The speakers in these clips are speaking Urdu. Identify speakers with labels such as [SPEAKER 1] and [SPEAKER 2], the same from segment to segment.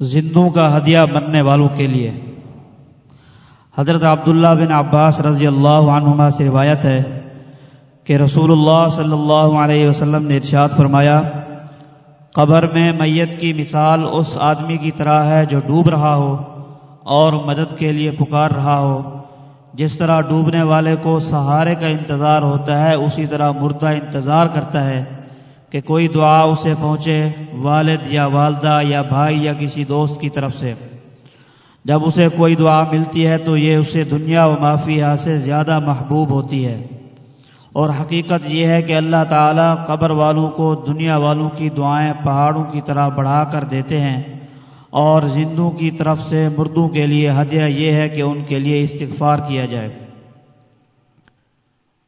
[SPEAKER 1] زندوں کا ہدیہ بننے والوں کے لیے۔ حضرت عبداللہ بن عباس رضی اللہ عنہما سے روایت ہے کہ رسول اللہ صلی اللہ علیہ وسلم نے ارشاد فرمایا، قبر میں میت کی مثال اس آدمی کی طرح ہے جو ڈوب رہا ہو اور مدد کے لیے پکار رہا ہو۔ جس طرح ڈوبنے والے کو سہارے کا انتظار ہوتا ہے، اسی طرح مردہ انتظار کرتا ہے۔ کہ کوئی دعا اسے پہنچے، والد یا والدہ یا بھائی یا کسی دوست کی طرف سے۔ جب اسے کوئی دعا ملتی ہے تو یہ اسے دنیا و معافیہ سے زیادہ محبوب ہوتی ہے۔ اور حقیقت یہ ہے کہ اللہ تعالیٰ قبر والوں کو دنیا والوں کی دعائیں پہاڑوں کی طرح بڑھا کر دیتے ہیں۔ اور زندوں کی طرف سے مردوں کے لیے ہدیہ یہ ہے کہ ان کے لیے استغفار کیا جائے۔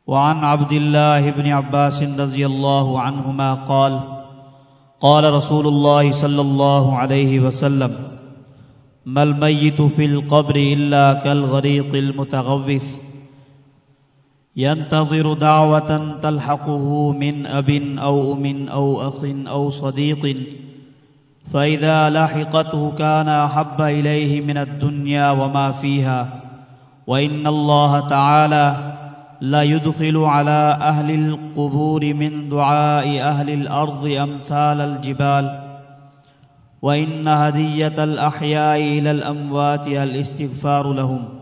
[SPEAKER 1] وعن عبد الله بن عباس رضي الله عنهما قال قال رسول الله صلى الله عليه وسلم ما الميت في القبر إلا كالغريق المتغوث. ينتظر دعوة تلحقه من أب أو أم أو أخ أو صديق فإذا لحقته كان أحب إليه من الدنيا وما فيها. وإن الله تعالى لا يدخل على أهل القبور من دعاء أهل الأرض أمثال الجبال وإن هدية الأحياء إلى الأموات الاستغفار لهم.